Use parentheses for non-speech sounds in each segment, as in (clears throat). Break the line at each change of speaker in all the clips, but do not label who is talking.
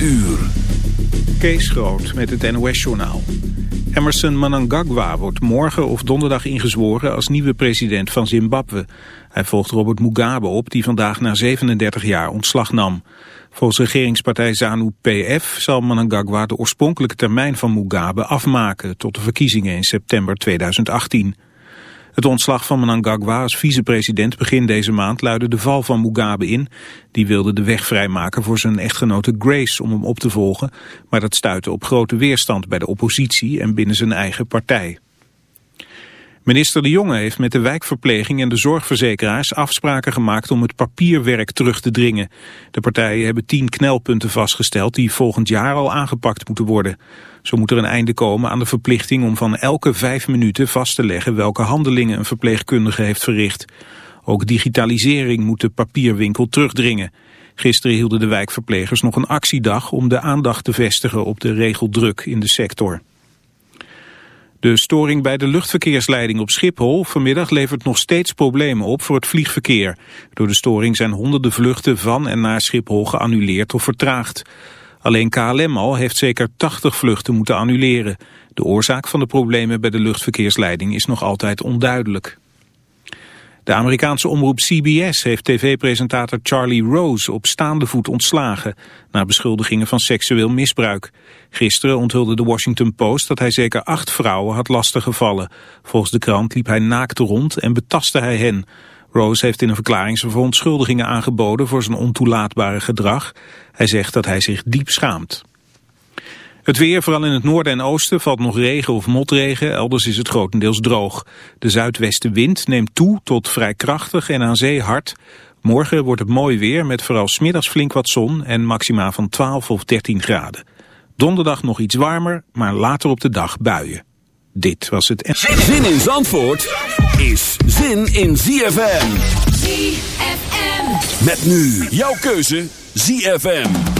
uur.
Kees Groot met het NOS-journaal. Emerson Mnangagwa wordt morgen of donderdag ingezworen als nieuwe president van Zimbabwe. Hij volgt Robert Mugabe op, die vandaag na 37 jaar ontslag nam. Volgens regeringspartij ZANU-PF zal Mnangagwa de oorspronkelijke termijn van Mugabe afmaken tot de verkiezingen in september 2018. Het ontslag van Mnangagwa als vicepresident begin deze maand luidde de val van Mugabe in. Die wilde de weg vrijmaken voor zijn echtgenote Grace om hem op te volgen. Maar dat stuitte op grote weerstand bij de oppositie en binnen zijn eigen partij. Minister De Jonge heeft met de wijkverpleging en de zorgverzekeraars afspraken gemaakt om het papierwerk terug te dringen. De partijen hebben tien knelpunten vastgesteld die volgend jaar al aangepakt moeten worden. Zo moet er een einde komen aan de verplichting om van elke vijf minuten vast te leggen welke handelingen een verpleegkundige heeft verricht. Ook digitalisering moet de papierwinkel terugdringen. Gisteren hielden de wijkverplegers nog een actiedag om de aandacht te vestigen op de regeldruk in de sector. De storing bij de luchtverkeersleiding op Schiphol vanmiddag levert nog steeds problemen op voor het vliegverkeer. Door de storing zijn honderden vluchten van en naar Schiphol geannuleerd of vertraagd. Alleen KLM al heeft zeker 80 vluchten moeten annuleren. De oorzaak van de problemen bij de luchtverkeersleiding is nog altijd onduidelijk. De Amerikaanse omroep CBS heeft tv-presentator Charlie Rose op staande voet ontslagen... na beschuldigingen van seksueel misbruik. Gisteren onthulde de Washington Post dat hij zeker acht vrouwen had lastiggevallen. Volgens de krant liep hij naakt rond en betastte hij hen. Rose heeft in een verklaring zijn verontschuldigingen aangeboden voor zijn ontoelaatbare gedrag. Hij zegt dat hij zich diep schaamt. Het weer, vooral in het noorden en oosten, valt nog regen of motregen. Elders is het grotendeels droog. De zuidwestenwind neemt toe tot vrij krachtig en aan zee hard. Morgen wordt het mooi weer met vooral smiddags flink wat zon en maxima van 12 of 13 graden. Donderdag nog iets warmer, maar later op de dag buien. Dit was het...
Zin in Zandvoort is zin in ZFM.
ZFM.
Met nu jouw keuze ZFM.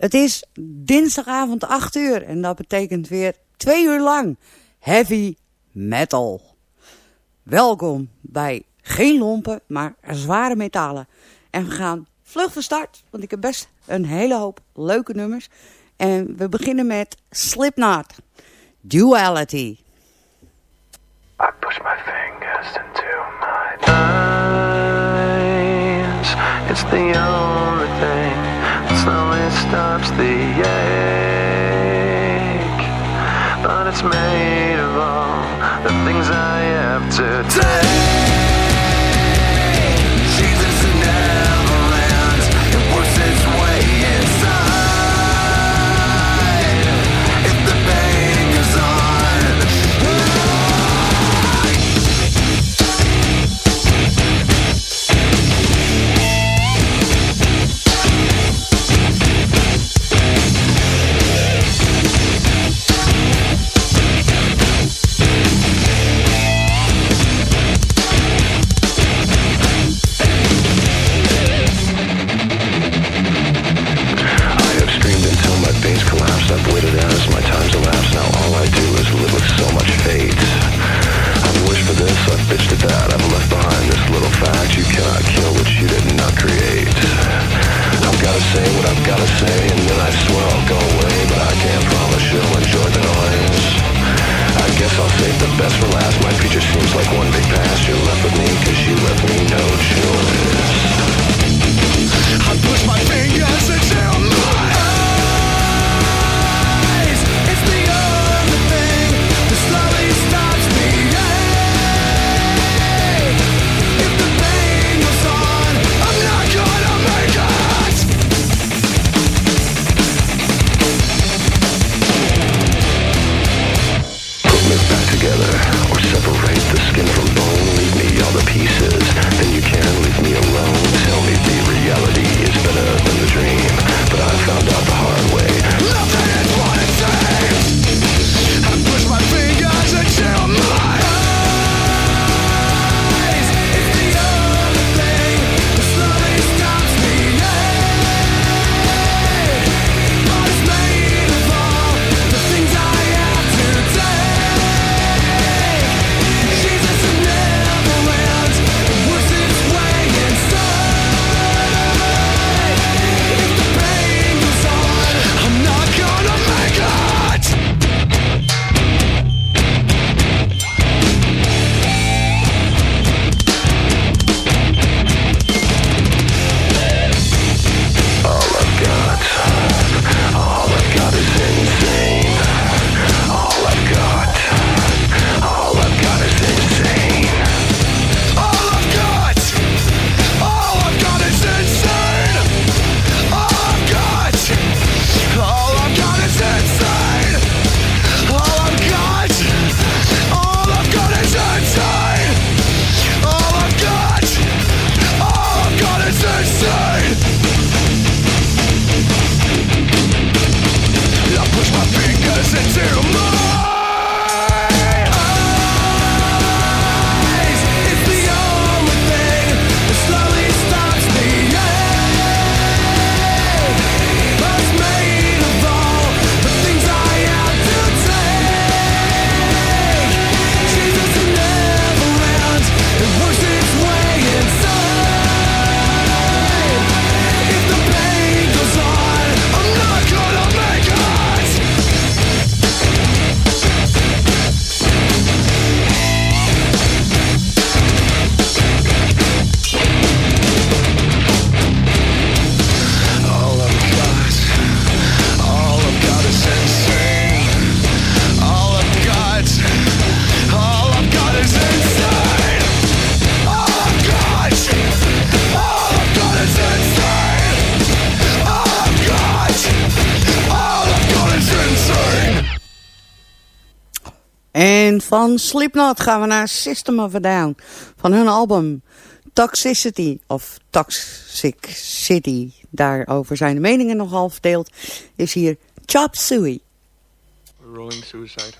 Het is dinsdagavond 8 uur en dat betekent weer twee uur lang heavy metal. Welkom bij geen lompen, maar zware metalen. En we gaan vlug van start, want ik heb best een hele hoop leuke nummers. En we beginnen met Slipknot, Duality.
I push my fingers into my eyes. It's the only thing stops the ache. But it's made of all the things I have to take.
Van Slipknot gaan we naar System of a Down. Van hun album Toxicity of Toxic City. Daarover zijn de meningen nogal verdeeld. Is hier Chop Suey.
Rolling Suicide.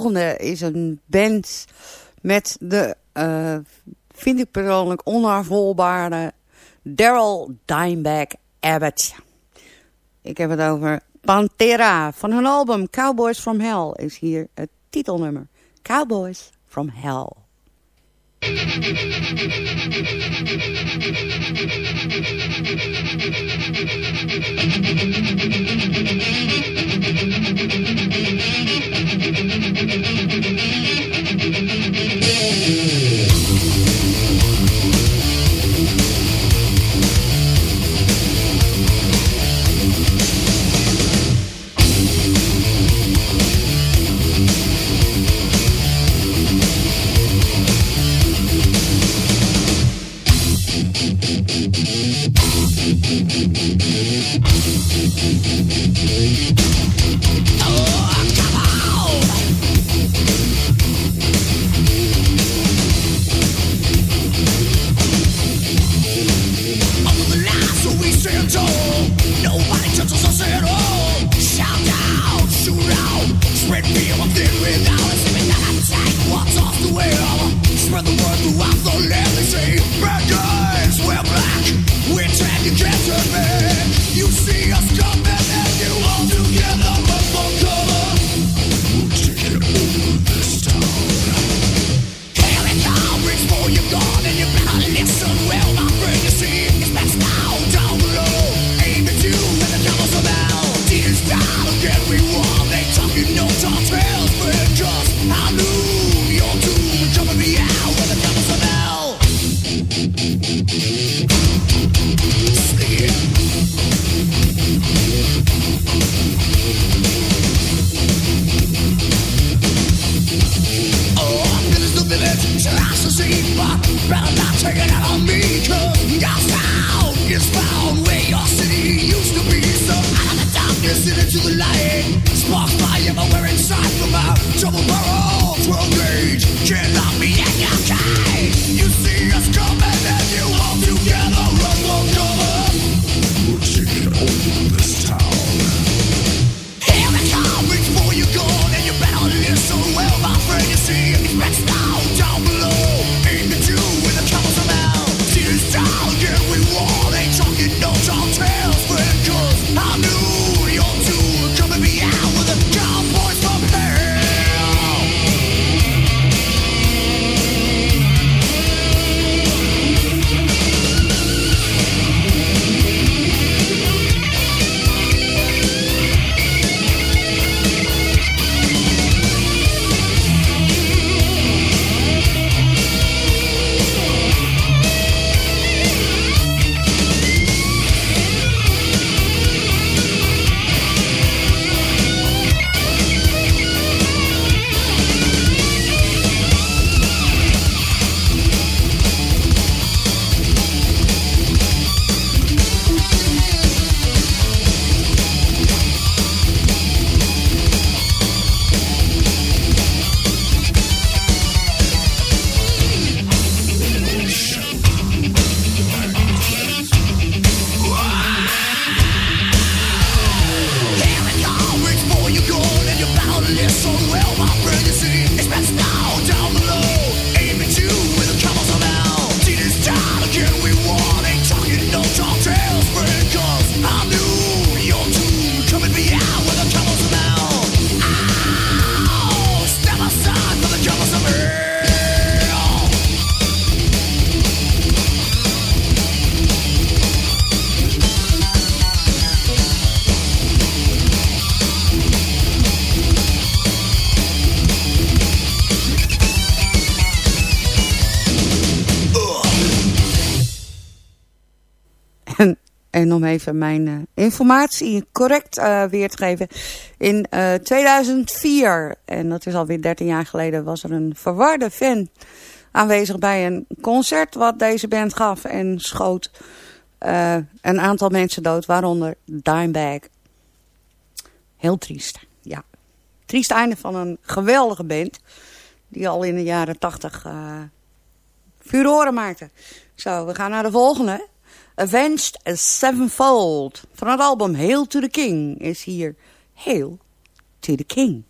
Volgende is een band met de, uh, vind ik persoonlijk, onafvolbare Daryl Dimebag Abbott. Ik heb het over Pantera. Van hun album Cowboys from Hell is hier het
titelnummer. Cowboys from Hell. (laughs) En om even mijn uh, informatie correct uh, weer te geven. In uh, eh, 2004, en dat is alweer 13 jaar geleden, was er een verwarde fan aanwezig bij een concert wat deze band gaf. En schoot een aantal mensen dood, waaronder Dimebag. Heel triest, ja. Triest einde van een geweldige band. Die al in de jaren 80 furoren maakte. Zo, we gaan naar de volgende. Avenged as Sevenfold. Van het album Hail to the King is hier Hail to the King.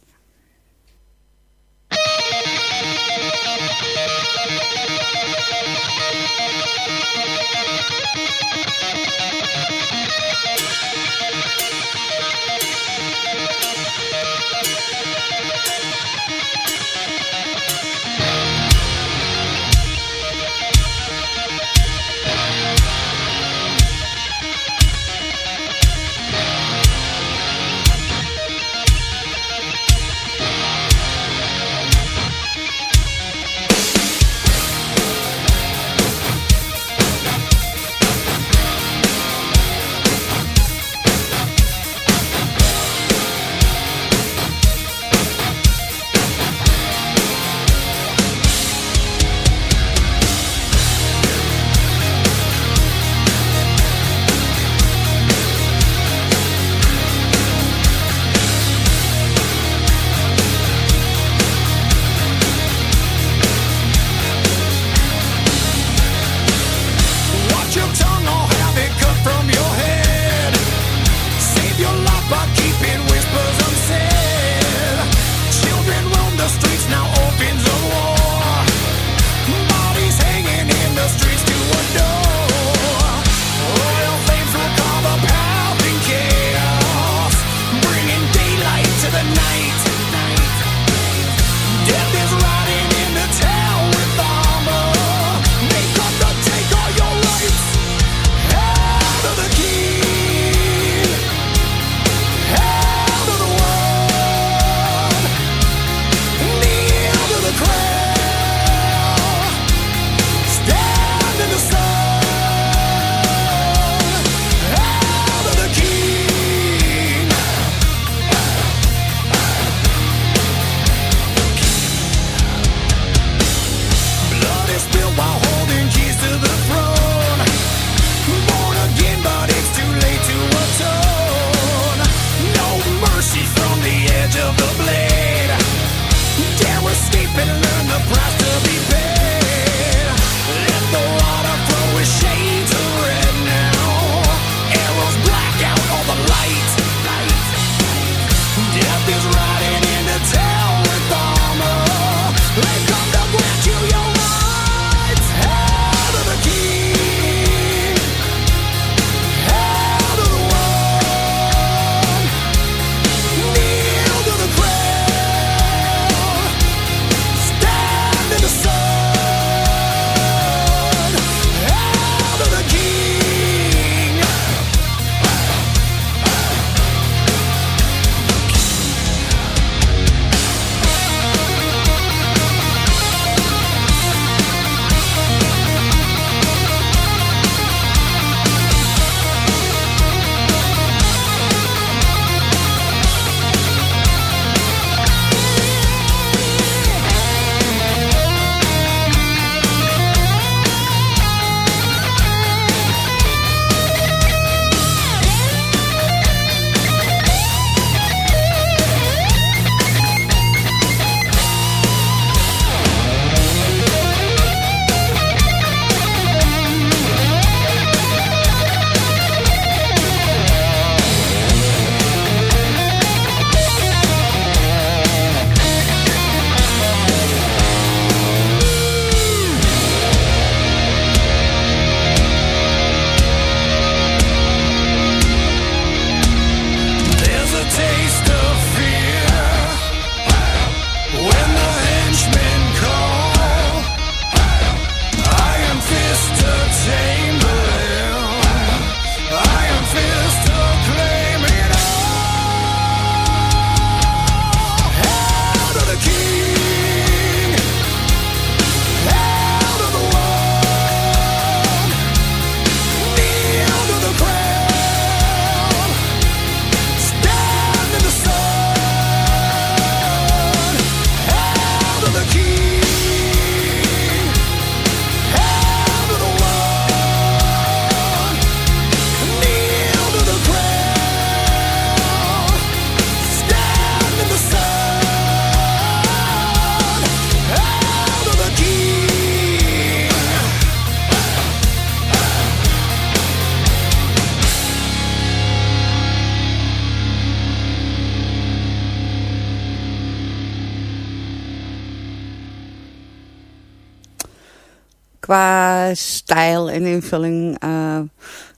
Qua stijl en invulling uh,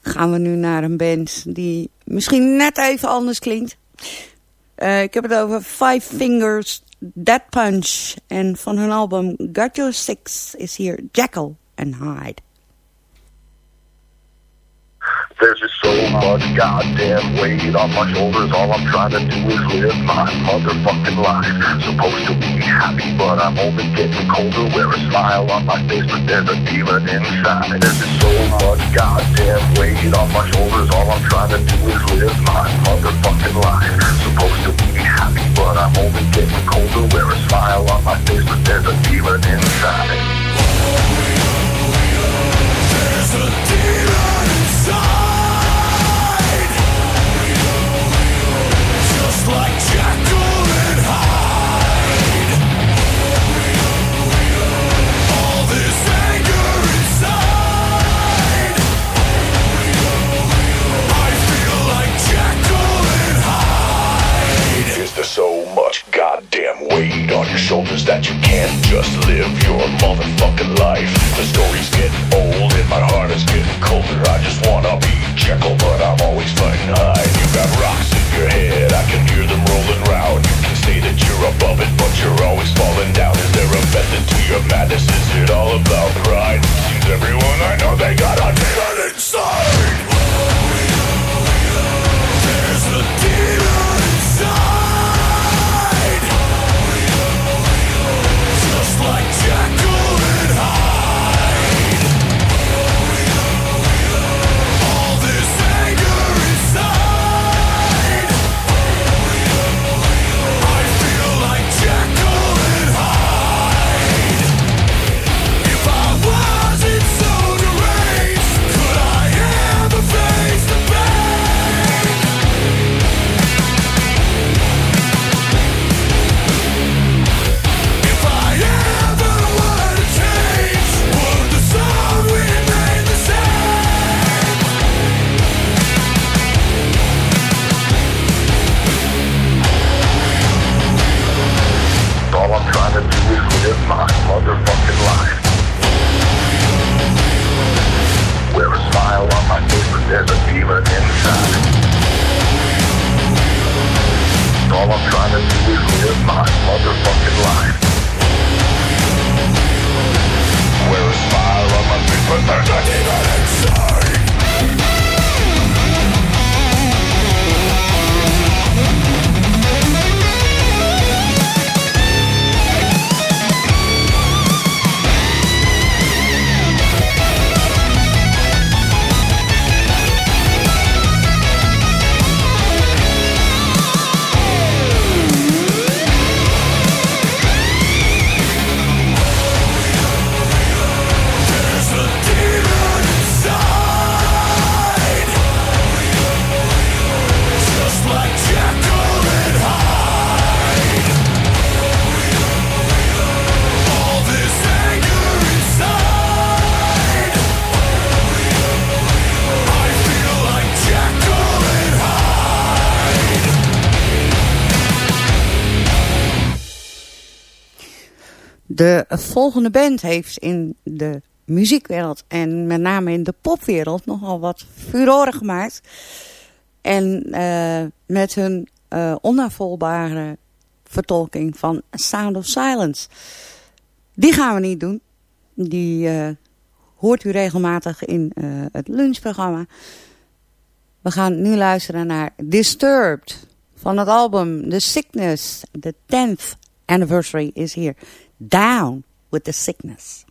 gaan we nu naar een band die misschien net even anders klinkt. Uh, ik heb het over Five Fingers Dead Punch. En van hun album Got Your Six is hier Jackal and Hyde.
There's just so much goddamn weight on my shoulders. All I'm trying to do is live my motherfucking life. Supposed to be happy, but I'm only getting colder. Wear a smile on my face, but there's a demon inside. There's just so much goddamn weight on my shoulders. All I'm trying to do is live my motherfucking life. Supposed to be happy, but I'm only getting colder. Wear a smile on my face, but there's a demon inside. There's a much goddamn weight on your shoulders that you can't just live your motherfucking life? The story's getting old and my heart is getting colder. I just wanna be Jekyll, but I'm always fighting Hyde. You got rocks in your head, I can hear them rolling round. You can say that you're above it, but you're always falling down. Is there a method to your madness? Is it all about pride? Seems everyone I know they got a demon inside. Motherfucking life. Wear a smile on my face, but there's a demon inside. All I'm trying to do is live my motherfucking life. Wear a smile on my face, but there's a demon inside.
Volgende band heeft in de muziekwereld en met name in de popwereld nogal wat furoren gemaakt. En eh, met hun onnavolbare vertolking van Sound of Silence. Die gaan we niet doen. Die eh, hoort u regelmatig in het lunchprogramma. We gaan nu luisteren naar Disturbed van het album The Sickness. The 10th anniversary is here. Down with the sickness.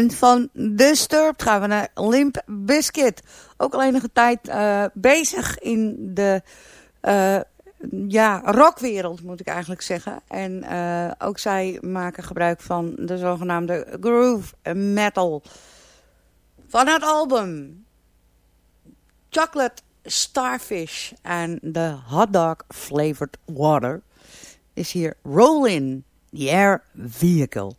En van Disturbed gaan we naar Limp Biscuit. Ook al enige tijd eh, bezig in de eh, ja, rockwereld, moet ik eigenlijk zeggen. En eh, ook zij maken gebruik van de zogenaamde groove metal. Van het album Chocolate Starfish en de hotdog flavored water is hier Rollin' the Air Vehicle.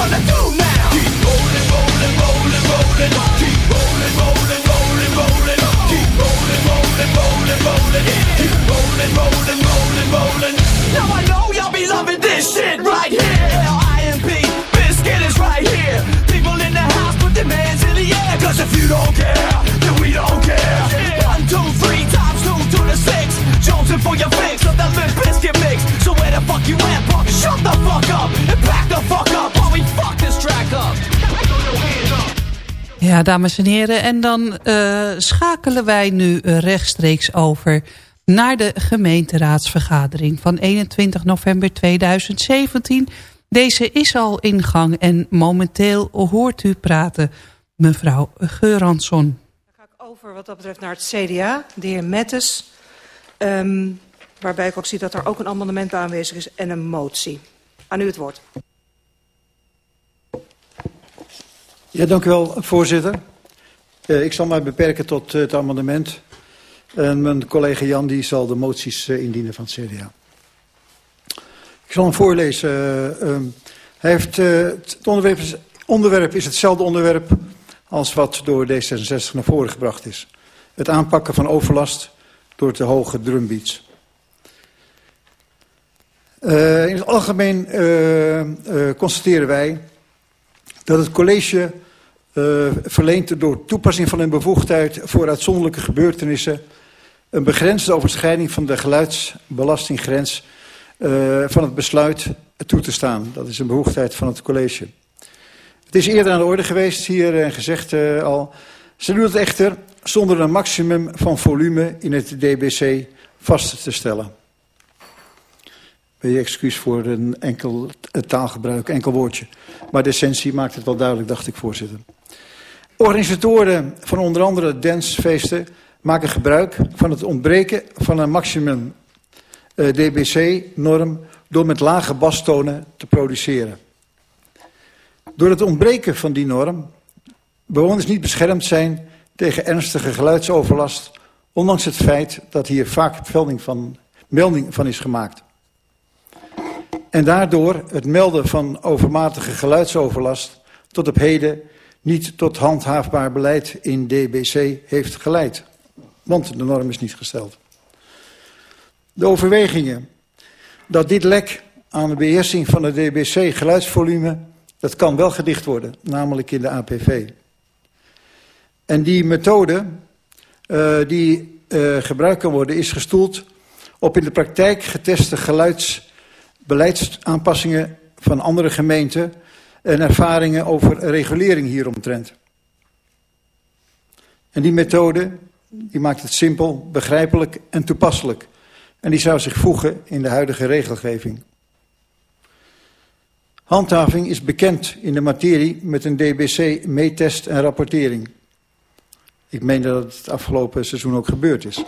gonna do now? Keep rolling, rolling, rolling, rolling. Keep rolling, rolling, rolling, rolling. Keep rolling, rolling, rolling, rolling. Keep rolling, rolling, rolling, rolling. Now I know y'all be loving this shit right here. L.I.M.P. Biscuit is right here. People in the house put their hands in the air. Cause if you don't care, then we don't care. One, two, three, times two to the six. Jonesing for your fix of the Limp Biscuit mix. So where the fuck you at, punk? Shut the fuck up and pack the fuck
Ja, dames en heren. En dan uh, schakelen wij nu rechtstreeks over naar de gemeenteraadsvergadering van 21 november 2017. Deze is al in gang en momenteel hoort u praten, mevrouw Geuransson.
Dan ga ik over wat dat betreft naar het CDA, de heer Mettes. Um, waarbij ik ook zie dat er ook een amendement aanwezig is en een motie. Aan u het woord.
Ja, dank u wel, voorzitter. Uh, ik zal mij beperken tot uh, het amendement. En mijn collega Jan die zal de moties uh, indienen van het CDA. Ik zal hem voorlezen. hij heeft, het onderwerp is, onderwerp is hetzelfde onderwerp als wat door D66 naar voren gebracht is. Het aanpakken van overlast door te hoge drumbeats. In het algemeen constateren wij dat het college verleent door toepassing van een bevoegdheid voor uitzonderlijke gebeurtenissen een begrensde overschrijding van de geluidsbelastinggrens van het besluit toe te staan. Dat is een bevoegdheid van het college. Het is eerder aan de orde geweest hier en gezegd al. Ze doen het echter zonder een maximum van volume in het DBC vast te stellen. Ben je excuus voor een enkel taalgebruik, enkel woordje. Maar de essentie maakt het wel duidelijk, dacht ik, voorzitter. Organisatoren van onder andere dancefeesten maken gebruik van het ontbreken van een maximum uh, DBC-norm door met lage bastonen te produceren. Door het ontbreken van die norm bewoners niet beschermd zijn tegen ernstige geluidsoverlast, ondanks het feit dat hier vaak melding van is gemaakt. En daardoor het melden van overmatige geluidsoverlast tot op heden niet tot handhaafbaar beleid in DBC heeft geleid. Want de norm is niet gesteld. De overwegingen dat dit lek aan de beheersing van de DBC geluidsvolume, dat kan wel gedicht worden, namelijk in de APV. En die methode uh, die uh, gebruikt kan worden is gestoeld op in de praktijk geteste geluidsbeleidsaanpassingen van andere gemeenten en ervaringen over regulering hieromtrent. En die methode die maakt het simpel, begrijpelijk en toepasselijk. En die zou zich voegen in de huidige regelgeving. Handhaving is bekend in de materie met een DBC-meetest en rapportering. Ik meen dat het afgelopen seizoen ook gebeurd is.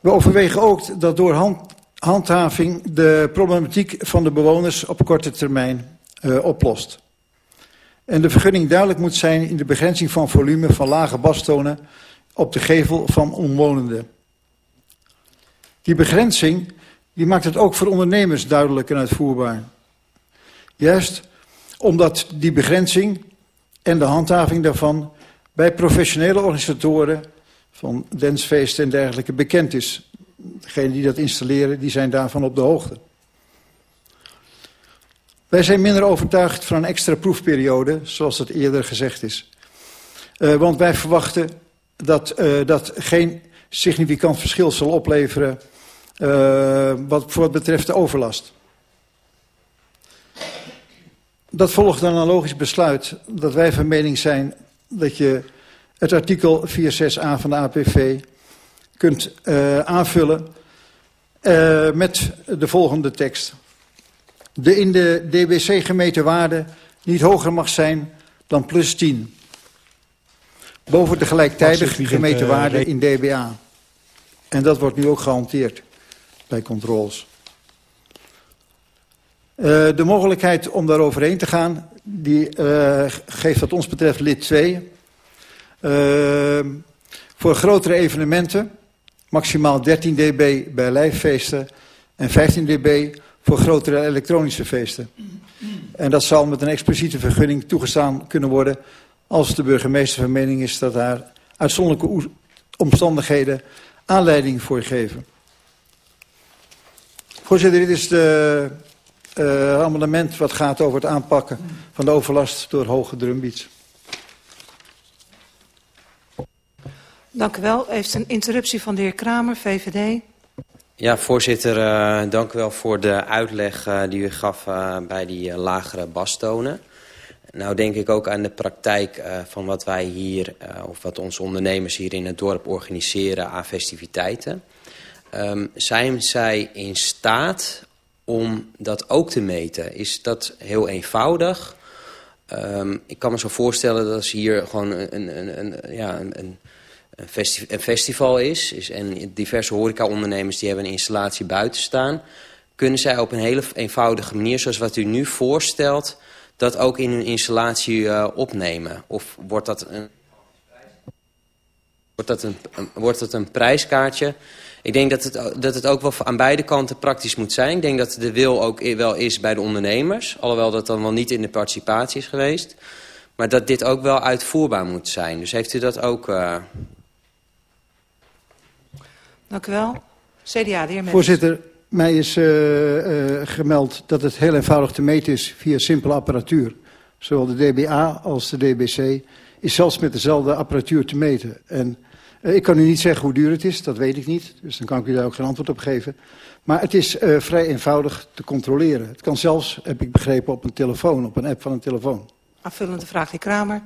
We overwegen ook dat door hand, handhaving de problematiek van de bewoners op korte termijn uh, oplost. En de vergunning duidelijk moet zijn in de begrenzing van volume van lage bastonen op de gevel van omwonenden. Die begrenzing die maakt het ook voor ondernemers duidelijk en uitvoerbaar. Juist omdat die begrenzing en de handhaving daarvan bij professionele organisatoren van dansfeesten en dergelijke bekend is. Degenen die dat installeren, die zijn daarvan op de hoogte. Wij zijn minder overtuigd van een extra proefperiode, zoals het eerder gezegd is. Uh, want wij verwachten dat uh, dat geen significant verschil zal opleveren uh, wat, voor wat betreft de overlast. Dat volgt dan een logisch besluit dat wij van mening zijn dat je het artikel 46a van de APV kunt uh, aanvullen uh, met de volgende tekst. De in de DBC gemeten waarde niet hoger mag zijn dan plus 10. Boven de gelijktijdig gemeten waarde in DBA. En dat wordt nu ook gehanteerd bij controles. Uh, de mogelijkheid om daar overheen te gaan, die uh, geeft wat ons betreft lid 2. Uh, voor grotere evenementen, maximaal 13 dB bij lijffeesten en 15 dB voor grotere elektronische feesten. En dat zal met een expliciete vergunning toegestaan kunnen worden als de burgemeester van mening is dat daar uitzonderlijke omstandigheden aanleiding voor geven. Voorzitter, dit is de uh, amendement wat gaat over het aanpakken van de overlast door hoge drumbeats.
Dank u wel. Heeft een interruptie van de heer Kramer, VVD.
Ja, voorzitter, uh, dank u wel voor de uitleg uh, die u gaf uh, bij die lagere bastonen. Nou denk ik ook aan de praktijk van wat wij hier, of wat onze ondernemers hier in het dorp organiseren aan festiviteiten. Um, zijn zij in staat om dat ook te meten? Is dat heel eenvoudig? Um, ik kan me zo voorstellen dat als hier gewoon een, een, een, ja, een, een, festi een festival is, is... en diverse horecaondernemers die hebben een installatie buiten staan... kunnen zij op een hele eenvoudige manier, zoals wat u nu voorstelt dat ook in hun installatie uh, opnemen? Of wordt dat een, wordt dat een, wordt dat een prijskaartje? Ik denk dat het, dat het ook wel aan beide kanten praktisch moet zijn. Ik denk dat de wil ook wel is bij de ondernemers. Alhoewel dat dan wel niet in de participatie is geweest. Maar dat dit ook wel uitvoerbaar moet zijn. Dus heeft u dat ook... Uh...
Dank u wel. CDA, de heer
Voorzitter, mij is uh, uh, gemeld dat het heel eenvoudig te meten is via simpele apparatuur. Zowel de DBA als de DBC is zelfs met dezelfde apparatuur te meten. En uh, ik kan u niet zeggen hoe duur het is, dat weet ik niet. Dus dan kan ik u daar ook geen antwoord op geven. Maar het is vrij eenvoudig te controleren. Het kan zelfs, heb ik begrepen, op een telefoon, op een app van een telefoon.
Aanvullende vraag, heer Kramer.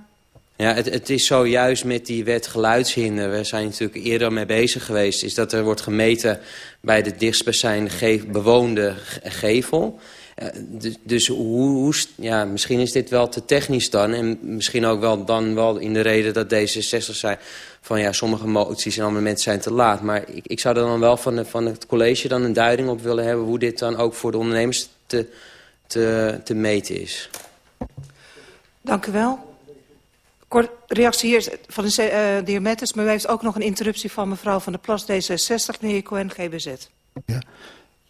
Ja, het, het is zojuist met die wet geluidshinder. We zijn natuurlijk eerder mee bezig geweest. Is dat er wordt gemeten bij de dichtstbijzijnde bewoonde gevel. Uh, dus, hoe, ja, misschien is dit wel te technisch dan. En misschien ook wel dan wel in de reden dat D66 zei... van ja, sommige moties en amendementen zijn te laat. Maar ik, ik zou er dan wel van, van het college dan een duiding op willen hebben... hoe dit dan ook voor de ondernemers te, te, te meten is.
Dank u wel. Kort reactie hier van de, uh, heer maar u heeft ook nog een interruptie van mevrouw Van der Plas, D66, meneer Cohen, GBZ.
Ja.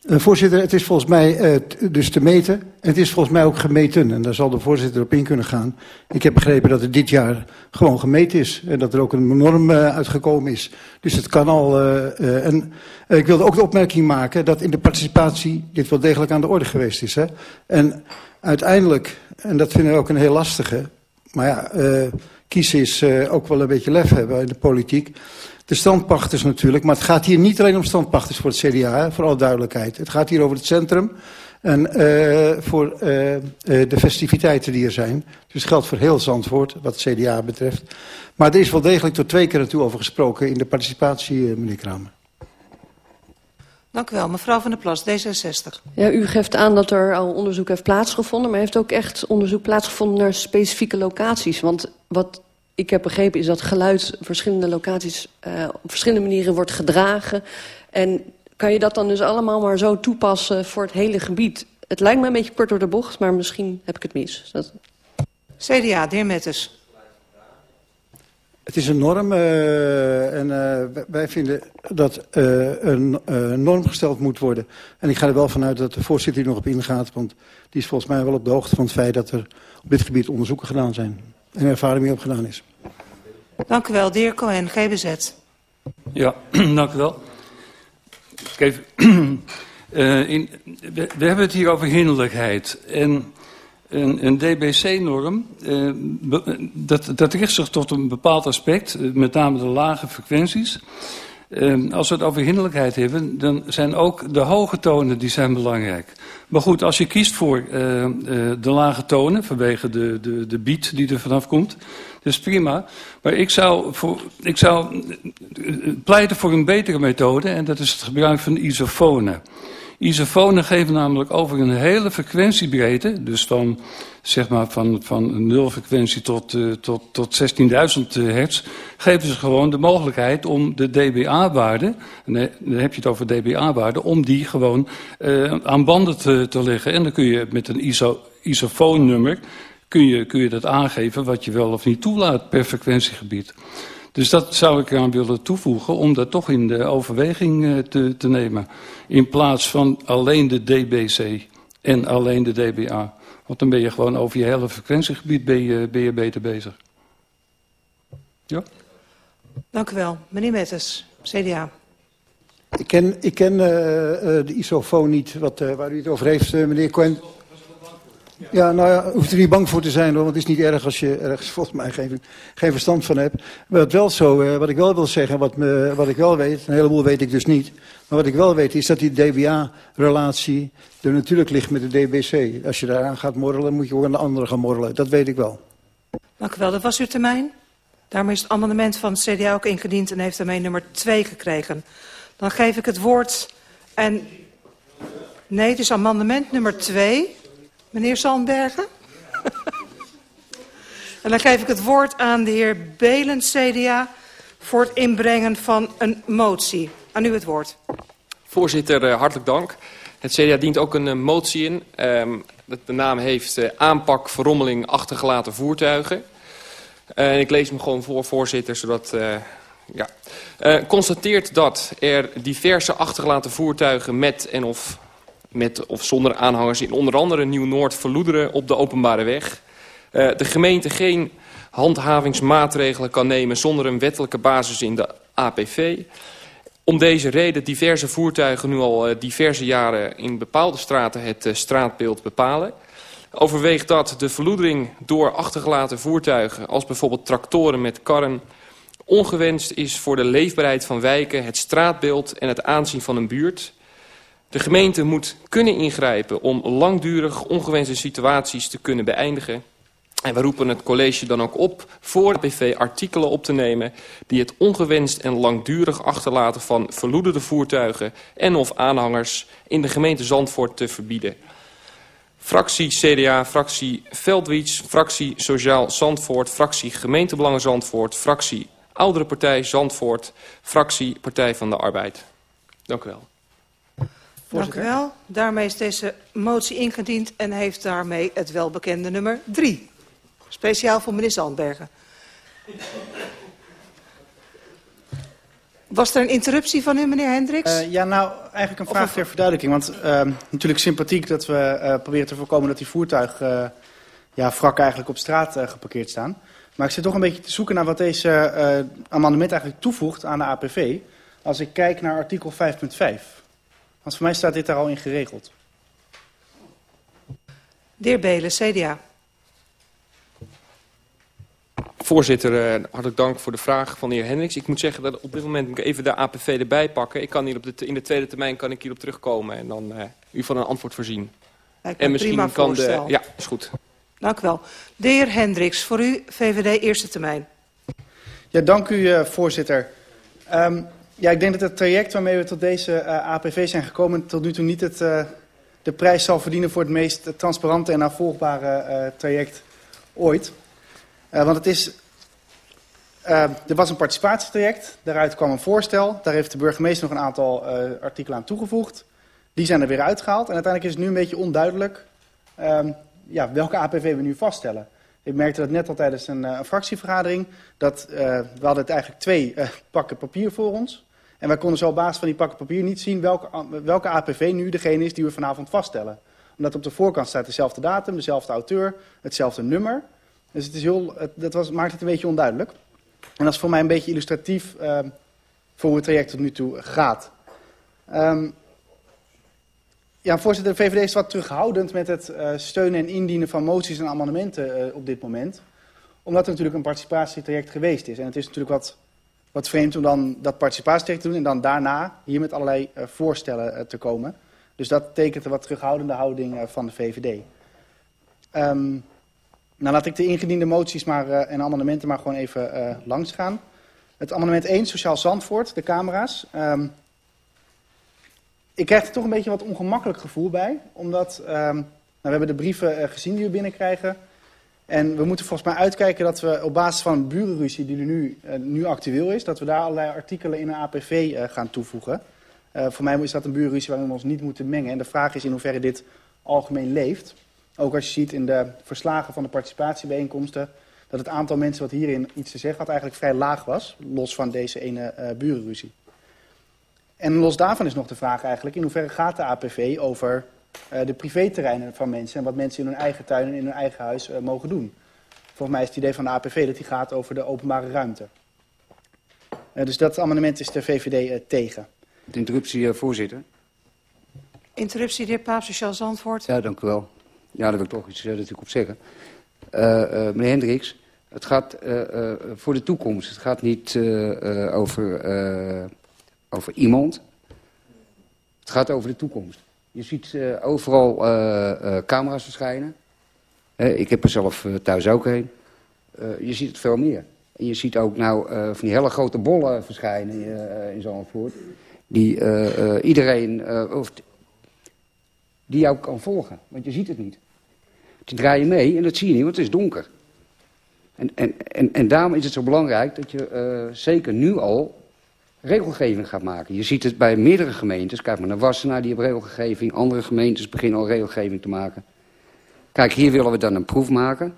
Uh, voorzitter, het is volgens mij uh, dus te meten. En het is volgens mij ook gemeten. En daar zal de voorzitter op in kunnen gaan. Ik heb begrepen dat het dit jaar gewoon gemeten is. En dat er ook een norm uh, uitgekomen is. Dus het kan al. en ik wilde ook de opmerking maken dat in de participatie dit wel degelijk aan de orde geweest is. Hè? En uiteindelijk, en dat vinden we ook een heel lastige. Maar ja kiezen is uh, ook wel een beetje lef hebben in de politiek. De standpachters natuurlijk, maar het gaat hier niet alleen om standpachters voor het CDA, hè, voor alle duidelijkheid. Het gaat hier over het centrum en uh, voor uh, de festiviteiten die er zijn. Dus geldt voor heel Zandvoort, wat het CDA betreft. Maar er is wel degelijk tot twee keer naartoe over gesproken in de participatie, meneer Kramer.
Dank u wel. Mevrouw van der Plas, D66.
Ja, u geeft aan dat er al onderzoek heeft plaatsgevonden... maar heeft ook echt onderzoek plaatsgevonden naar specifieke locaties? Want wat ik heb begrepen is dat geluid op verschillende locaties... Uh, op verschillende manieren wordt gedragen. En kan je dat dan dus allemaal maar zo toepassen voor het hele gebied? Het lijkt me een beetje kort door de bocht, maar misschien heb ik het mis. Dat...
CDA, de heer Metters.
Het is een norm uh, en uh, wij vinden dat uh, een norm gesteld moet worden. En ik ga er wel vanuit dat de voorzitter hier nog op ingaat. Want die is volgens mij wel op de hoogte van het feit dat er op dit gebied onderzoeken gedaan zijn. En ervaring mee opgedaan is.
Dank u wel. De heer Cohen, GBZ.
Ja, (clears throat) dank u wel. Kijk, (clears throat) in, we, we hebben het hier over hinderlijkheid. En een, een DBC-norm, uh, dat, dat richt zich tot een bepaald aspect, uh, met name de lage frequenties. Uh, als we het over hinderlijkheid hebben, dan zijn ook de hoge tonen die zijn belangrijk. Maar goed, als je kiest voor de lage tonen, vanwege de, de, de beat die er vanaf komt, dat is prima. Maar ik zou, voor, ik zou pleiten voor een betere methode, en dat is het gebruik van isofonen. Isofonen geven namelijk over een hele frequentiebreedte, dus van, zeg maar van, van nul frequentie tot, uh, tot, tot 16.000 hertz, geven ze gewoon de mogelijkheid om de dBA-waarde, dan heb je het over dBA-waarde, om die gewoon aan banden te, te leggen. En dan kun je met een iso, isofoonnummer, kun je, kun je dat aangeven wat je wel of niet toelaat per frequentiegebied. Dus dat zou ik eraan willen toevoegen om dat toch in de overweging uh, te, te nemen. In plaats van alleen de DBC en alleen de DBA. Want dan ben je gewoon over je hele frequentiegebied ben je, ben je beter bezig. Ja?
Dank u wel. Meneer Metters, CDA.
Ik ken, ik ken uh, uh, de isofoon niet wat, uh, waar u het over heeft, meneer Cohen. Ja, nou ja, hoeft er niet bang voor te zijn hoor, want het is niet erg als je ergens (laughs) volgens mij geen, geen verstand van hebt. Wat, wel zo, eh, wat ik wel wil zeggen, wat, me, wat ik wel weet, een heleboel weet ik dus niet. Maar wat ik wel weet is dat die DBA-relatie er natuurlijk ligt met de DBC. Als je daaraan gaat morrelen, moet je ook aan de andere gaan morrelen. Dat weet ik wel.
Dank u wel, dat was uw termijn. Daarmee is het amendement van het CDA ook ingediend en heeft daarmee nummer 2 gekregen. Dan geef ik het woord en... Nee, het is amendement nummer 2. Meneer Zandbergen. en dan geef ik het woord aan de heer Belen, CDA, voor het inbrengen van een motie. Aan u het woord.
Voorzitter, uh, hartelijk dank. Het CDA dient ook een uh, motie in. Dat de naam heeft uh, aanpak verrommeling achtergelaten voertuigen. Uh, ik lees hem gewoon voor, voorzitter, zodat... Ja. Constateert dat er diverse achtergelaten voertuigen met en of, met of zonder aanhangers in onder andere Nieuw-Noord verloederen op de openbare weg. Uh, de gemeente geen handhavingsmaatregelen kan nemen zonder een wettelijke basis in de APV. Om deze reden diverse voertuigen nu al uh, diverse jaren in bepaalde straten het uh, straatbeeld bepalen. Overweegt dat de verloedering door achtergelaten voertuigen, als bijvoorbeeld tractoren met karren, ongewenst is voor de leefbaarheid van wijken, het straatbeeld en het aanzien van een buurt. De gemeente moet kunnen ingrijpen om langdurig ongewenste situaties te kunnen beëindigen. En we roepen het college dan ook op voor de PV artikelen op te nemen... die het ongewenst en langdurig achterlaten van verloederde voertuigen... en of aanhangers in de gemeente Zandvoort te verbieden. Fractie CDA, fractie Veldwiets, fractie Sociaal Zandvoort... fractie Gemeentebelangen Zandvoort, fractie Oudere Partij Zandvoort... fractie Partij van de Arbeid. Dank u wel.
Dank u wel. Daarmee is deze motie ingediend en heeft daarmee het welbekende nummer 3. Speciaal voor meneer Zandbergen. Was er een interruptie van u, meneer Hendricks?
Uh, ja, nou, eigenlijk een vraag ter verduidelijking. Want uh, natuurlijk sympathiek dat we uh, proberen te voorkomen dat die voertuigen ja, wrak eigenlijk op straat geparkeerd staan. Maar ik zit toch een beetje te zoeken naar wat deze amendement eigenlijk toevoegt aan de APV. Als ik kijk naar artikel 5.5. Want voor mij staat dit daar al in geregeld.
De heer Belen, CDA.
Voorzitter, uh, hartelijk dank voor de vraag van de heer Hendricks. Ik moet zeggen dat op dit moment moet ik even de APV erbij pakken. Ik kan hier op de, in de tweede termijn kan ik hierop terugkomen en dan uh, u van een antwoord voorzien.
en misschien kan voorstel.
de... Ja, is goed.
Dank u wel. De heer Hendricks, voor u VVD eerste termijn.
Ja, dank u uh, voorzitter. Um, ja, ik denk dat het traject waarmee we tot deze uh, APV zijn gekomen... tot nu toe niet het, uh, de prijs zal verdienen voor het meest transparante en navolgbare uh, traject ooit. Want het is... Er was een participatietraject, daaruit kwam een voorstel. Daar heeft de burgemeester nog een aantal artikelen aan toegevoegd. Die zijn er weer uitgehaald. En uiteindelijk is het nu een beetje onduidelijk um, ja, welke APV we nu vaststellen. Ik merkte dat net al tijdens een, een fractievergadering. Dat, uh, we hadden eigenlijk twee uh, pakken papier voor ons. En wij konden zo op basis van die pakken papier niet zien welke, welke APV nu degene is die we vanavond vaststellen. Omdat op de voorkant staat dezelfde datum, dezelfde auteur, hetzelfde nummer. Dus het is heel, dat was, maakt het een beetje onduidelijk. En dat is voor mij een beetje illustratief uh, voor hoe het traject tot nu toe gaat. Um, ja, voorzitter, de VVD is wat terughoudend met het uh, steunen en indienen van moties en amendementen uh, op dit moment. Omdat er natuurlijk een participatietraject geweest is. En het is natuurlijk wat, wat vreemd om dan dat participatietraject te doen en dan daarna hier met allerlei uh, voorstellen te komen. Dus dat tekent een wat terughoudende houding van de VVD. Um, nou, laat ik de ingediende moties maar, en amendementen maar gewoon even langs gaan. Het amendement 1, Sociaal Zandvoort, de camera's. Um, ik krijg er toch een beetje wat ongemakkelijk gevoel bij. Omdat, um, nou, we hebben de brieven uh, gezien die we binnenkrijgen. En we moeten volgens mij uitkijken dat we op basis van burenruzie die nu, nu actueel is... dat we daar allerlei artikelen in een APV gaan toevoegen. voor mij is dat een burenruzie waarin we ons niet moeten mengen. En de vraag is in hoeverre dit algemeen leeft... Ook als je ziet in de verslagen van de participatiebijeenkomsten... dat het aantal mensen wat hierin iets te zeggen had eigenlijk vrij laag was. Los van deze ene burenruzie. En los daarvan is nog de vraag eigenlijk... in hoeverre gaat de APV over uh, de privéterreinen van mensen... en wat mensen in hun eigen tuin en in hun eigen huis uh, mogen doen. Volgens mij is het idee van de APV dat die gaat over de openbare ruimte. dus dat amendement is de VVD tegen.
De interruptie, voorzitter.
Interruptie, de heer Paap, Sociaal Zandvoort.
Ja, dank u wel. Ja, daar wil ik toch iets uh, natuurlijk op zeggen. Uh, uh, meneer Hendricks, het gaat voor de toekomst. Het gaat niet over, over iemand. Het gaat over de toekomst. Je ziet overal camera's verschijnen. ik heb er zelf thuis ook heen. je ziet het veel meer. En je ziet ook nou van die hele grote bollen verschijnen in Zandvoort. Die iedereen, of die jou kan volgen. Want je ziet het niet. Die je mee en dat zie je niet, want het is donker. En, en, en, en daarom is het zo belangrijk dat je zeker nu al regelgeving gaat maken. Je ziet het bij meerdere gemeentes. Kijk maar naar Wassenaar, die hebben regelgeving. Andere gemeentes beginnen al regelgeving te maken. Kijk, hier willen we dan een proef maken.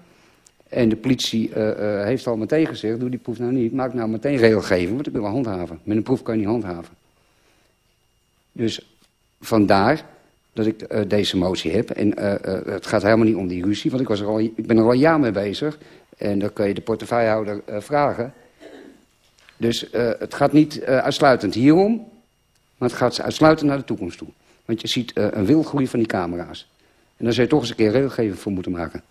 En de politie uh, uh, heeft al meteen gezegd, doe die proef nou niet. Maak nou meteen regelgeving, want ik wil handhaven. Met een proef kan je niet handhaven. Dus vandaar dat ik uh, deze motie heb. En het gaat helemaal niet om die ruzie, want ik, was al, ik ben er al een jaar mee bezig. En dan kun je de portefeuillehouder vragen. Dus het gaat niet uitsluitend hierom, maar het gaat uitsluitend naar de toekomst toe. Want je ziet een wildgroei van die camera's. En daar zou je toch eens een keer regelgeving voor moeten maken.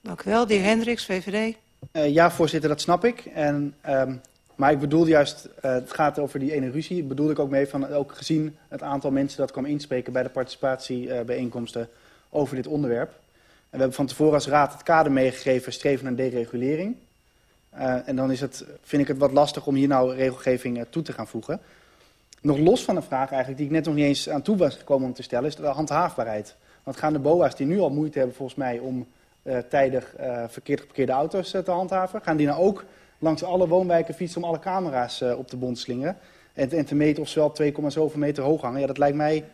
Dank u wel, de heer Hendricks, VVD.
ja, voorzitter, dat snap ik. En um, maar ik bedoel juist, uh, het gaat over die ene ruzie. Bedoelde ik ook mee van ook gezien het aantal mensen dat kwam inspreken bij de participatiebijeenkomsten uh, over dit onderwerp. En we hebben van tevoren als raad het kader meegegeven, streven naar deregulering. Uh, en dan is het, vind ik het wat lastig om hier nou regelgeving toe te gaan voegen. Nog los van de vraag eigenlijk, die ik net nog niet eens aan toe was gekomen om te stellen, is de handhaafbaarheid. Want gaan de BOA's die nu al moeite hebben volgens mij om tijdig verkeerd geparkeerde auto's te handhaven, gaan die nou ook langs alle woonwijken fietsen om alle camera's uh, op de bond slingen. En, en, te meten of ze wel 2, zoveel meter hoog hangen. Ja, dat lijkt mij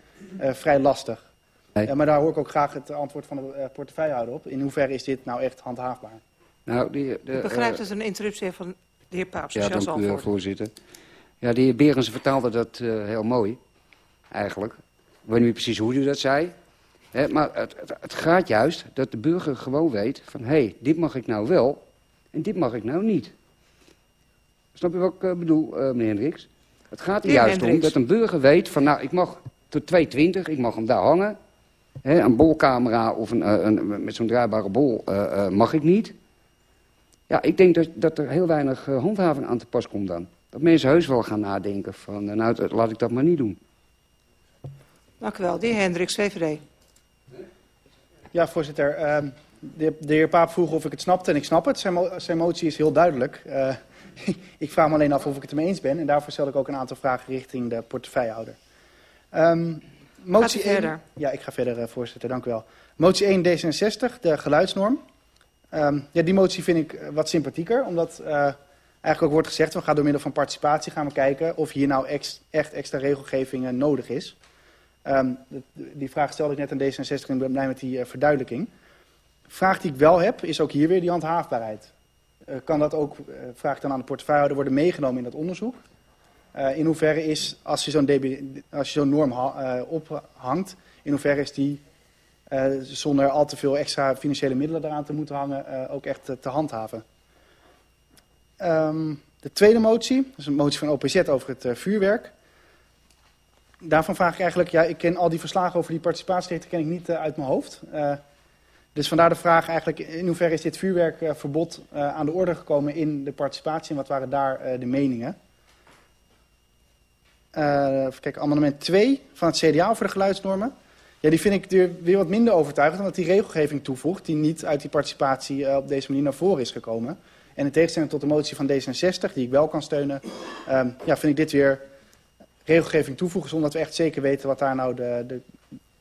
uh, vrij lastig. Uh, maar daar hoor ik ook graag het antwoord van de portefeuillehouder op. In hoeverre is dit nou echt handhaafbaar?
Nou, die, de, ik begrijp dat een interruptie van de heer Paap.
Ja, dank u, voorzitter. Ja, de heer Berens vertaalde dat heel mooi, eigenlijk. Ik weet niet precies hoe u dat zei. Hè, maar het, het, het, gaat juist dat de burger gewoon weet van... hé, hey, dit mag ik nou wel en dit mag ik nou niet. Snap je wat ik bedoel, meneer Hendricks? Het gaat er juist om dat een burger weet van, nou, ik mag tot 2,20, ik mag hem daar hangen. Hè, een bolcamera of een, een met zo'n draaibare bol mag ik niet. Ja, ik denk dat, dat er heel weinig handhaving aan te pas komt dan. Dat mensen heus wel gaan nadenken van, nou, laat ik dat maar niet doen.
Dank u wel. De heer Hendricks, VVD.
Ja, voorzitter. Uh, de, de, heer Paap vroeg of ik het snapte en ik snap het. Zijn, mo zijn motie is heel duidelijk. Uh, (laughs) ik vraag me alleen af of ik het ermee eens ben. En daarvoor stel ik ook een aantal vragen richting de portefeuillehouder. Um,
motie 1, verder?
Ja, ik ga verder, uh, voorzitter. Dank u wel. Motie 1 D66, de geluidsnorm. Um, ja, die motie vind ik wat sympathieker, omdat uh, eigenlijk ook wordt gezegd... we gaan door middel van participatie gaan we kijken of hier nou echt extra regelgeving nodig is. Um, die vraag stelde ik net aan D66 en ik ben blij met die uh, verduidelijking. Vraag die ik wel heb, is ook hier weer die handhaafbaarheid. Kan dat ook, vraag dan aan de portefeuillehouder, worden meegenomen in dat onderzoek? In hoeverre is, als je zo'n zo norm ophangt, in hoeverre is die zonder al te veel extra financiële middelen eraan te moeten hangen, ook echt te handhaven? Um, de tweede motie, dat is een motie van OPZ over het vuurwerk. Daarvan vraag ik eigenlijk, ja, ik ken al die verslagen over die participatierechten ken ik niet uit mijn hoofd. Dus vandaar de vraag eigenlijk, in hoeverre is dit vuurwerkverbod aan de orde gekomen in de participatie en wat waren daar de meningen? Uh, even kijken, amendement 2 van het CDA over de geluidsnormen. Ja, die vind ik weer wat minder overtuigend, omdat die regelgeving toevoegt die niet uit die participatie op deze manier naar voren is gekomen. En in tegenstelling tot de motie van D66, die ik wel kan steunen, um, ja, vind ik dit weer regelgeving toevoegen zonder dat we echt zeker weten wat daar nou de, de,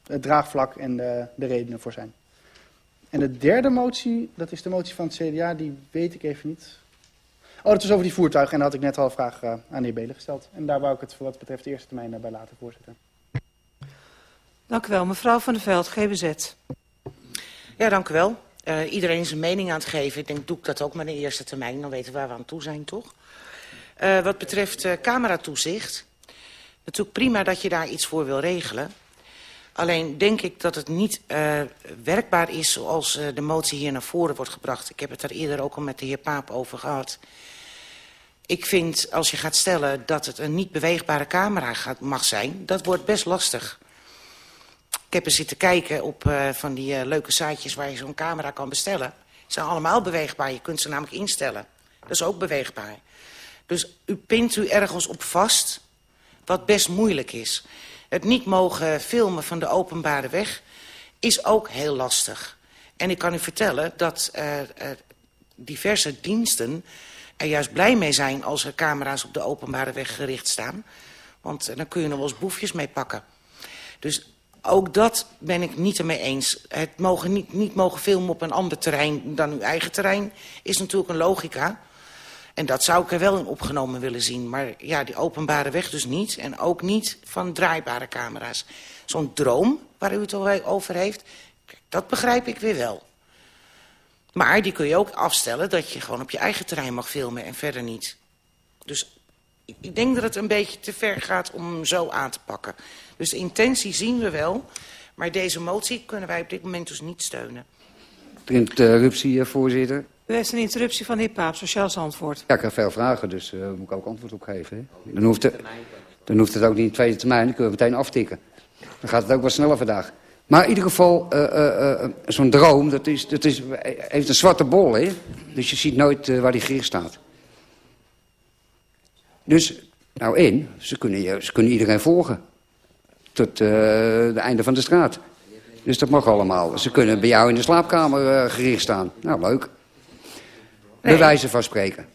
het draagvlak en de, de redenen voor zijn. En de derde motie, dat is de motie van het CDA, die weet ik even niet. Oh, dat was over die voertuigen en daar had ik net al een vraag uh, aan de heer Belen gesteld. En daar wou ik het voor wat betreft de eerste termijn uh, bij laten, voorzitter.
Dank u wel. Mevrouw van der Veld, GBZ.
Ja, dank u wel. Uh, iedereen zijn mening aan het geven. Ik denk, doe ik dat ook maar in de eerste termijn. Dan weten we waar we aan toe zijn, toch? Uh, wat betreft uh, cameratoezicht. Natuurlijk prima dat je daar iets voor wil regelen. Alleen denk ik dat het niet werkbaar is zoals de motie hier naar voren wordt gebracht. Ik heb het daar eerder ook al met de heer Paap over gehad. Ik vind, als je gaat stellen dat het een niet beweegbare camera gaat, mag zijn, dat wordt best lastig. Ik heb er zitten kijken op uh, van die uh, leuke sitejes waar je zo'n camera kan bestellen. Ze zijn allemaal beweegbaar. Je kunt ze namelijk instellen. Dat is ook beweegbaar. Dus u pint u ergens op vast, wat best moeilijk is. Het niet mogen filmen van de openbare weg is ook heel lastig. En ik kan u vertellen dat uh, diverse diensten er juist blij mee zijn... als er camera's op de openbare weg gericht staan. Want dan kun je nog wel eens boefjes mee pakken. Dus ook dat ben ik niet ermee eens. Het mogen niet, niet mogen filmen op een ander terrein dan uw eigen terrein... is natuurlijk een logica. En dat zou ik er wel in opgenomen willen zien. Maar ja, die openbare weg dus niet. En ook niet van draaibare camera's. Zo'n droom waar u het over heeft, dat begrijp ik weer wel. Maar die kun je ook afstellen dat je gewoon op je eigen terrein mag filmen en verder niet. Dus ik denk dat het een beetje te ver gaat om hem zo aan te pakken. Dus de intentie zien we wel, maar deze motie kunnen wij op dit moment dus niet steunen.
De interruptie, voorzitter.
U heeft een interruptie van de heer Paap, sociaal antwoord.
Ja, ik heb veel vragen, dus daar uh, moet ik ook antwoord op geven. Hè? Dan, hoeft het, dan hoeft het ook niet in tweede termijn, dan kunnen we meteen aftikken. Dan gaat het ook wat sneller vandaag. Maar in ieder geval, uh, uh, zo'n droom, dat, is, dat is, heeft een zwarte bol, hè? Dus je ziet nooit waar die gericht staat. Dus, nou één, ze kunnen, ze kunnen iedereen volgen. Tot het einde van de straat. Dus dat mag allemaal. Ze kunnen bij jou in de slaapkamer gericht staan. Nou, leuk. Nee. Bij wijze van spreken.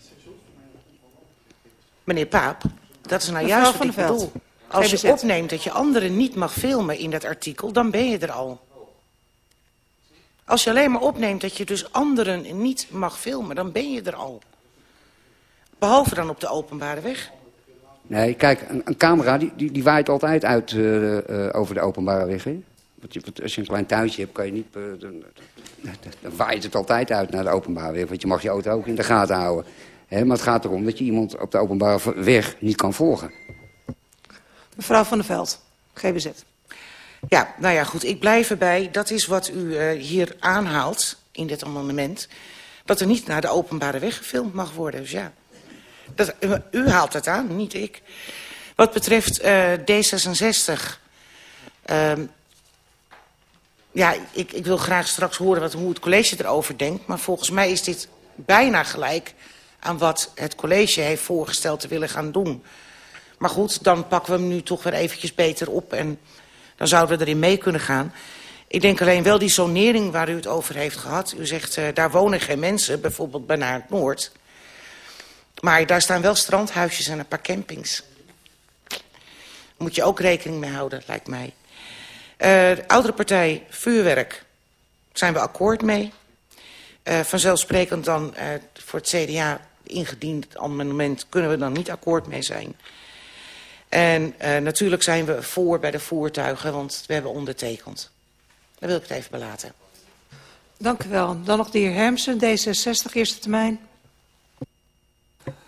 Meneer Paap, dat is nou juist wat ik bedoel. Als je opneemt dat je anderen niet mag filmen in dat artikel, dan ben je er al. Als je alleen maar opneemt dat je dus anderen niet mag filmen, dan ben je er al. Behalve dan op de openbare weg.
Nee, kijk, een, een camera die, die, die, waait altijd uit uh, uh, over de openbare weg. Hè? Want je, als je een klein tuintje hebt, kan je niet... Uh, dan, dan waait het altijd uit naar de openbare weg. Want je mag je auto ook in de gaten houden. Hè? Maar het gaat erom dat je iemand op de openbare weg niet kan volgen.
Mevrouw van der Veld, GBZ.
Ja, nou ja, goed. Ik blijf erbij. Dat is wat u uh, hier aanhaalt in dit amendement. Dat er niet naar de openbare weg gefilmd mag worden. Dus ja, dat, u, haalt het aan, niet ik. Wat betreft uh, D66... Uh, ja, ik, ik wil graag straks horen wat, hoe het college erover denkt. Maar volgens mij is dit bijna gelijk aan wat het college heeft voorgesteld te willen gaan doen. Maar goed, dan pakken we hem nu toch weer eventjes beter op. En dan zouden we erin mee kunnen gaan. Ik denk alleen wel die zonering waar u het over heeft gehad. U zegt, uh, daar wonen geen mensen, bijvoorbeeld bij naar het Noord. Maar daar staan wel strandhuisjes en een paar campings. Daar moet je ook rekening mee houden, lijkt mij. Uh, de oudere partij Vuurwerk zijn we akkoord mee. Uh, vanzelfsprekend dan uh, voor het CDA ingediend amendement kunnen we dan niet akkoord mee zijn. En natuurlijk zijn we voor bij de voertuigen, want we hebben ondertekend. Dan wil ik het even belaten.
Dank u wel. Dan nog de heer Hermsen, D66, eerste termijn.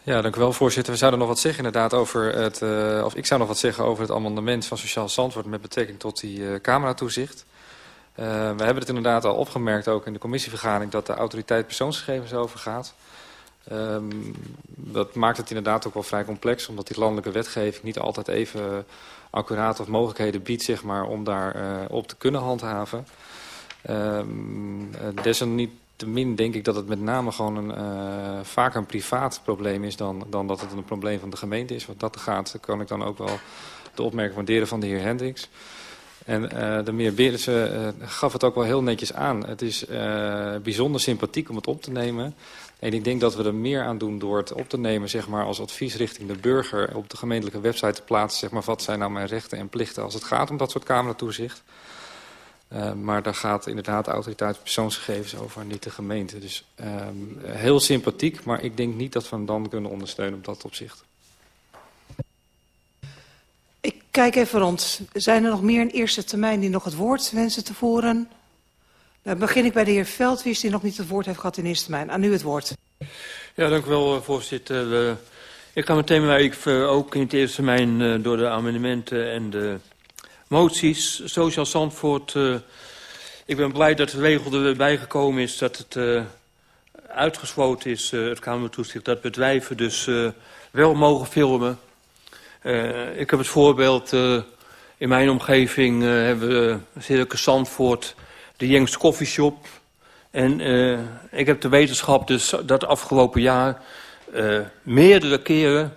Ja, dank u wel, voorzitter. We zouden nog wat zeggen inderdaad over het, uh, of ik zou nog wat zeggen over het amendement van Sociaal Zandvoort met betrekking tot die uh, cameratoezicht. Uh, we hebben het inderdaad al opgemerkt ook in de commissievergadering dat de autoriteit persoonsgegevens overgaat. Um, dat maakt het inderdaad ook wel vrij complex, omdat die landelijke wetgeving niet altijd even accuraat of mogelijkheden biedt zeg maar, om daar op te kunnen handhaven. Um, desalniettemin denk ik dat het met name gewoon een, uh, vaker een privaat probleem is dan, dan dat het een probleem van de gemeente is. Wat dat gaat, kan ik dan ook wel de opmerking waarderen van de heer Hendricks. En uh, de meneer uh, gaf het ook wel heel netjes aan. Het is bijzonder sympathiek om het op te nemen. En ik denk dat we er meer aan doen door het op te nemen zeg maar, als advies richting de burger op de gemeentelijke website te plaatsen. Zeg maar, wat zijn nou mijn rechten en plichten als het gaat om dat soort cameratoezicht. Uh, maar daar gaat inderdaad de autoriteit persoonsgegevens over, niet de gemeente. Dus uh, heel sympathiek, maar ik denk niet dat we hem dan kunnen ondersteunen op dat opzicht.
Ik kijk even rond. Zijn er nog meer in eerste termijn die nog het woord wensen te voeren? Dan begin ik bij de heer Veldwies, die nog niet het woord heeft gehad in eerste termijn. Aan u het woord.
Ja, dank u wel, voorzitter. Uh, ik ga meteen maar ik, ook in het eerste termijn door de amendementen en de moties. Sociaal Zandvoort, ik ben blij dat de regel erbij gekomen is dat het uitgesloten is, het Kamertoezicht, dat bedrijven dus wel mogen filmen. ik heb het voorbeeld in mijn omgeving uh, hebben we Circus Zandvoort, de Jengs Coffeeshop. En uh, ik heb de wetenschap dus dat afgelopen jaar uh, meerdere keren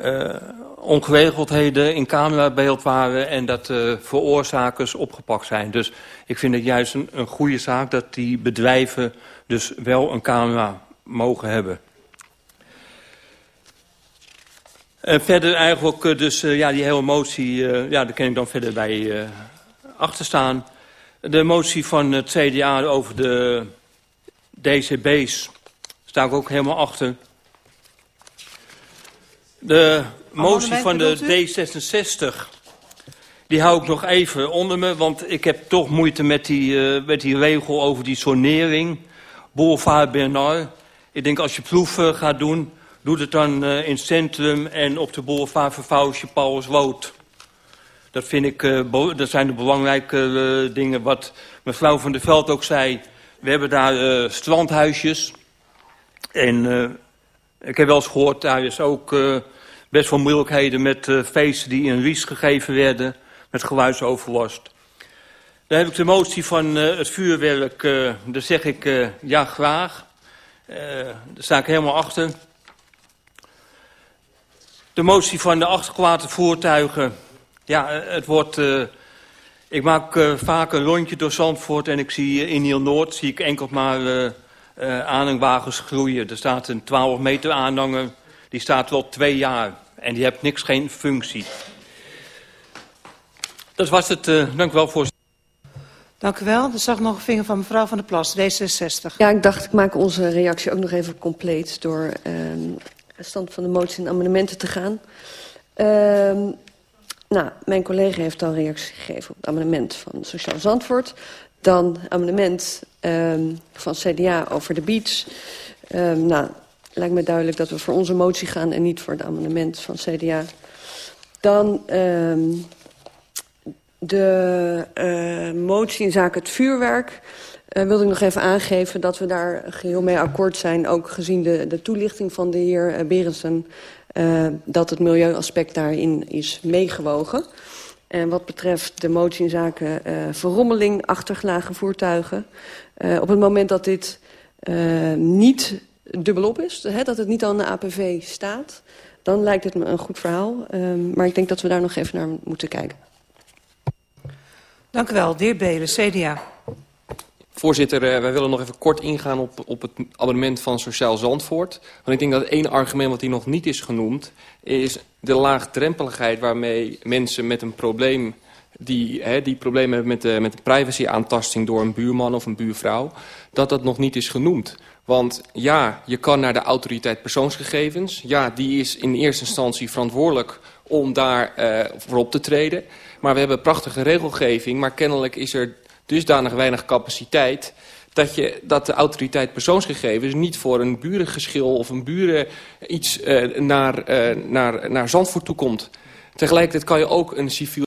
uh, ongeregeldheden in camerabeeld waren en dat de veroorzakers opgepakt zijn. Dus ik vind het juist een, een goede zaak dat die bedrijven dus wel een camera mogen hebben. En verder eigenlijk uh, dus uh, ja, die hele motie, ja, daar kan ik dan verder bij uh, achter staan. De motie van het CDA over de DCB's sta ik ook helemaal achter. De motie van de D66, die hou ik nog even onder me, want ik heb toch moeite met die, uh, met die regel over die sonering. Boulevard Bernard. Ik denk als je proeven gaat doen, doe het dan uh, in het centrum en op de boulevard Vervouwsje Paulus Wood. Dat vind ik, dat zijn de belangrijke dingen wat mevrouw van der Veld ook zei. We hebben daar strandhuisjes. En uh, ik heb wel eens gehoord, daar is ook uh, best wel moeilijkheden met uh, feesten die in Ries gegeven werden. Met geluidsoverlast. Dan heb ik de motie van uh, het vuurwerk, uh, daar zeg ik ja graag. Daar sta ik helemaal achter. De motie van de achtergelaten voertuigen. Ja, het wordt... Ik maak vaak een rondje door Zandvoort en ik zie in Niel-Noord zie ik enkel maar aanhangwagens groeien. Er staat een 12 meter aanhanger, die staat wel twee jaar. En die heeft niks, geen functie. Dat was het. Uh, dank u wel, voorzitter.
Dank u wel. Er zag nog een vinger van mevrouw Van der Plas, D66.
Ja, ik dacht ik maak onze reactie ook nog even compleet... door uh, stand van de motie en amendementen te gaan. Uh, nou, mijn collega heeft al reactie gegeven op het amendement van Sociaal Zandvoort. Dan amendement um, van CDA over de beach. Nou, lijkt me duidelijk dat we voor onze motie gaan en niet voor het amendement van CDA. Dan um, de uh, motie in zaken het vuurwerk. Uh, wilde ik nog even aangeven dat we daar geheel mee akkoord zijn. Ook gezien de, de toelichting van de heer uh, Berensen. Uh, dat het milieuaspect daarin is meegewogen. En wat betreft de motie in zaken verrommeling achtergelagen voertuigen. Op het moment dat dit niet dubbelop is, hè, dat het niet aan de APV staat... dan lijkt het me een goed verhaal. Uh, maar ik denk dat we daar nog even naar moeten kijken.
Dank u wel. De heer Belen, CDA.
Voorzitter, uh, wij willen nog even kort ingaan op, op het abonnement van Sociaal Zandvoort. Want ik denk dat één argument wat hier nog niet is genoemd... is de laagdrempeligheid waarmee mensen met een probleem... die, hè, die problemen hebben met de, met de privacy-aantasting door een buurman of een buurvrouw... dat dat nog niet is genoemd. Want ja, je kan naar de autoriteit persoonsgegevens. Ja, die is in eerste instantie verantwoordelijk om daar uh, voor op te treden. Maar we hebben prachtige regelgeving, maar kennelijk is er dusdanig weinig capaciteit... Dat, je, dat de autoriteit persoonsgegevens niet voor een burengeschil of een buren iets uh, naar, uh, naar, naar Zandvoort toekomt. Tegelijkertijd kan je ook een civiel